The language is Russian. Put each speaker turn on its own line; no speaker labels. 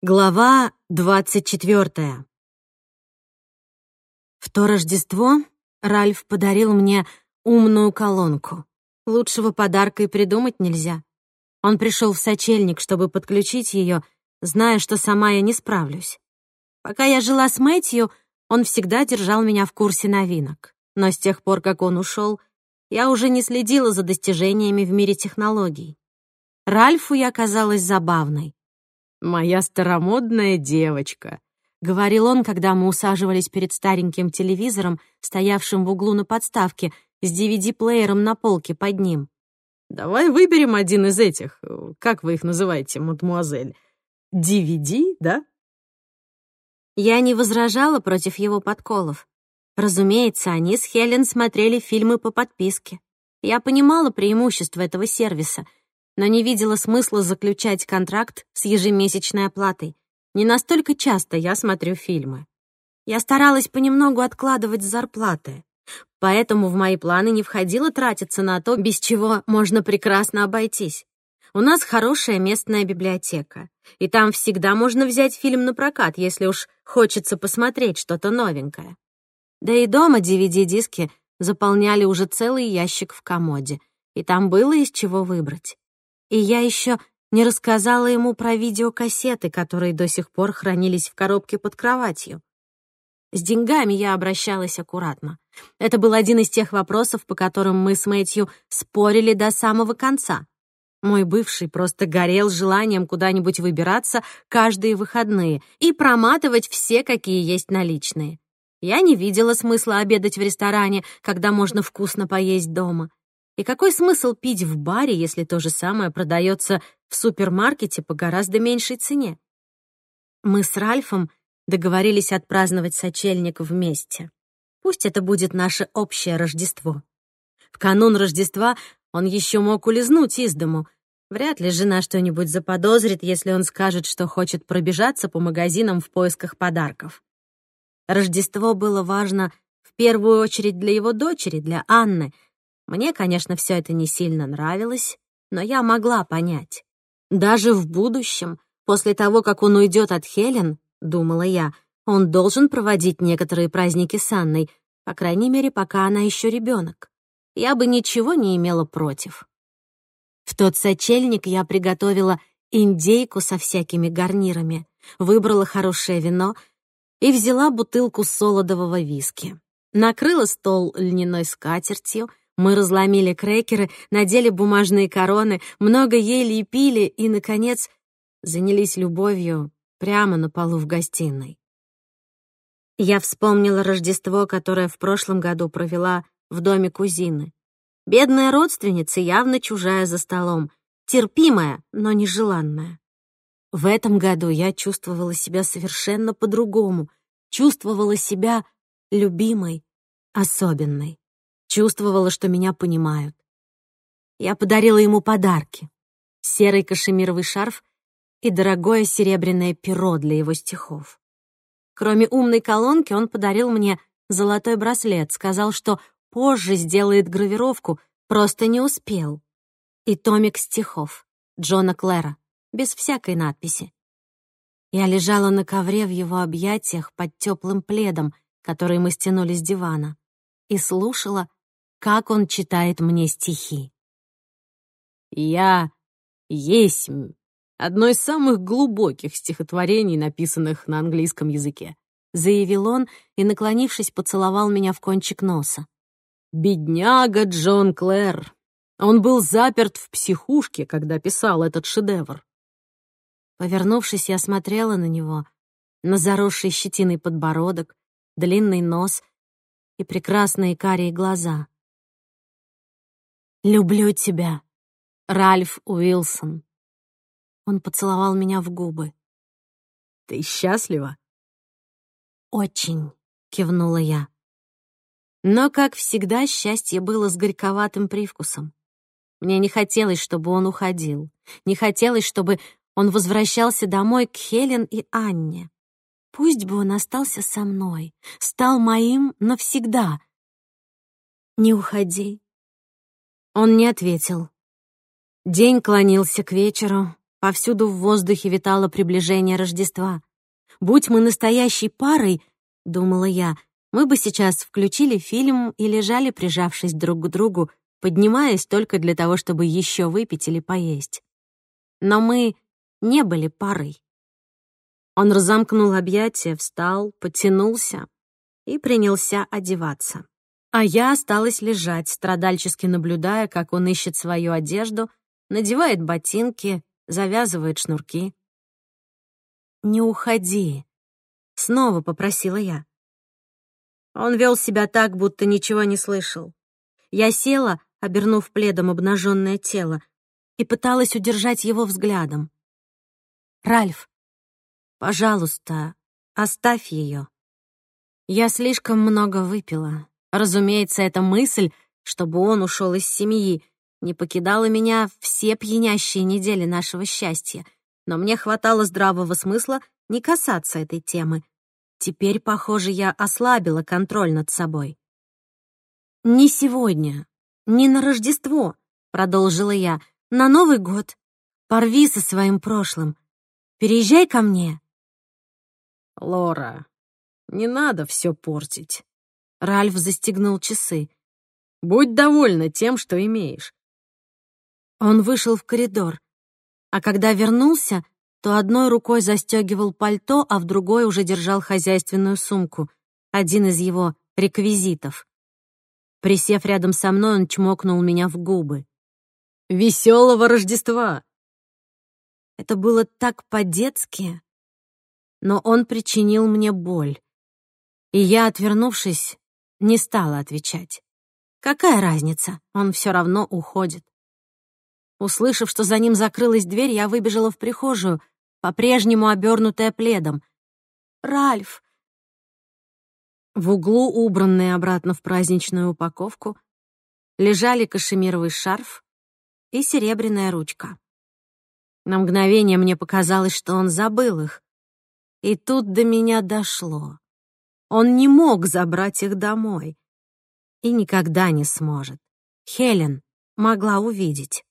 Глава двадцать четвертая. В то Рождество Ральф подарил мне умную колонку. Лучшего подарка и придумать нельзя. Он пришел в сочельник, чтобы подключить ее, зная, что сама я не справлюсь. Пока я жила с Мэтью, он всегда держал меня в курсе новинок. Но с тех пор, как он ушел, я уже не следила за достижениями в мире технологий. Ральфу я казалась забавной. «Моя старомодная девочка», — говорил он, когда мы усаживались перед стареньким телевизором, стоявшим в углу на подставке, с DVD-плеером на полке под ним. «Давай выберем один из этих. Как вы их называете, мадемуазель? DVD, да?» Я не возражала против его подколов. Разумеется, они с Хелен смотрели фильмы по подписке. Я понимала преимущество этого сервиса — но не видела смысла заключать контракт с ежемесячной оплатой. Не настолько часто я смотрю фильмы. Я старалась понемногу откладывать зарплаты, поэтому в мои планы не входило тратиться на то, без чего можно прекрасно обойтись. У нас хорошая местная библиотека, и там всегда можно взять фильм на прокат, если уж хочется посмотреть что-то новенькое. Да и дома DVD-диски заполняли уже целый ящик в комоде, и там было из чего выбрать. И я еще не рассказала ему про видеокассеты, которые до сих пор хранились в коробке под кроватью. С деньгами я обращалась аккуратно. Это был один из тех вопросов, по которым мы с Мэтью спорили до самого конца. Мой бывший просто горел желанием куда-нибудь выбираться каждые выходные и проматывать все, какие есть наличные. Я не видела смысла обедать в ресторане, когда можно вкусно поесть дома. И какой смысл пить в баре, если то же самое продается в супермаркете по гораздо меньшей цене? Мы с Ральфом договорились отпраздновать сочельник вместе. Пусть это будет наше общее Рождество. В канун Рождества он еще мог улизнуть из дому. Вряд ли жена что-нибудь заподозрит, если он скажет, что хочет пробежаться по магазинам в поисках подарков. Рождество было важно в первую очередь для его дочери, для Анны — мне, конечно, все это не сильно нравилось, но я могла понять. Даже в будущем, после того, как он уйдет от Хелен, думала я, он должен проводить некоторые праздники с Анной, по крайней мере, пока она еще ребенок. Я бы ничего не имела против. В тот сочельник я приготовила индейку со всякими гарнирами, выбрала хорошее вино и взяла бутылку солодового виски. Накрыла стол льняной скатертью, мы разломили крекеры, надели бумажные короны, много ели и пили и, наконец, занялись любовью прямо на полу в гостиной. Я вспомнила Рождество, которое в прошлом году провела в доме кузины. Бедная родственница, явно чужая за столом, терпимая, но нежеланная. В этом году я чувствовала себя совершенно по-другому, чувствовала себя любимой, особенной. Чувствовала, что меня понимают. Я подарила ему подарки. Серый кашемировый шарф и дорогое серебряное перо для его стихов. Кроме умной колонки, он подарил мне золотой браслет, сказал, что позже сделает гравировку, просто не успел. И томик стихов Джона Клэра, без всякой надписи. Я лежала на ковре в его объятиях под теплым пледом, который мы стянули с дивана, и слушала, как он читает мне стихи. «Я есть одно из самых глубоких стихотворений, написанных на английском языке», заявил он и, наклонившись, поцеловал меня в кончик носа. «Бедняга Джон Клэр! Он был заперт в психушке, когда писал этот шедевр». Повернувшись, я смотрела на него, на заросший щетиной подбородок, длинный нос и прекрасные карие глаза. «Люблю тебя, Ральф Уилсон». Он поцеловал меня в губы. «Ты счастлива?» «Очень», — кивнула я. Но, как всегда, счастье было с горьковатым привкусом. Мне не хотелось, чтобы он уходил. Не хотелось, чтобы он возвращался домой к Хелен и Анне. Пусть бы он остался со мной, стал моим навсегда. «Не уходи», он не ответил. День клонился к вечеру, Повсюду в воздухе витало приближение Рождества. Будь мы настоящей парой, думала я, мы бы сейчас включили фильм и лежали, прижавшись друг к другу, поднимаясь только для того, чтобы еще выпить или поесть. Но мы не были парой. Он разомкнул объятия, встал, потянулся и принялся одеваться. А я осталась лежать, страдальчески наблюдая, как он ищет свою одежду, надевает ботинки, завязывает шнурки. «Не уходи», — снова попросила я. Он вел себя так, будто ничего не слышал. Я села, обернув пледом обнаженное тело, и пыталась удержать его взглядом. «Ральф, пожалуйста, оставь ее». Я слишком много выпила. Разумеется, эта мысль, чтобы он ушел из семьи, не покидала меня все пьянящие недели нашего счастья, но мне хватало здравого смысла не касаться этой темы. Теперь, похоже, я ослабила контроль над собой. «Не сегодня, не на Рождество», — продолжила я, — «на Новый год. Порви со своим прошлым. Переезжай ко мне».
«Лора, не надо все портить».
Ральф застегнул часы.
«Будь довольна тем, что имеешь».
Он вышел в коридор, а когда вернулся, то одной рукой застегивал пальто, а в другой уже держал хозяйственную сумку, один из его реквизитов. Присев рядом со мной, он чмокнул меня в губы.
«Веселого Рождества!»
Это было так по-детски, но он причинил мне боль. И я, отвернувшись, не стала отвечать. Какая разница, он все равно уходит. Услышав, что за ним закрылась дверь, я выбежала в прихожую, по-прежнему обернутая пледом. «Ральф!» В углу, убранные обратно в праздничную упаковку, лежали кашемировый шарф и серебряная ручка. На мгновение мне показалось, что он забыл их. И тут до меня дошло. Он не мог забрать их домой. И никогда не сможет. Хелен могла увидеть.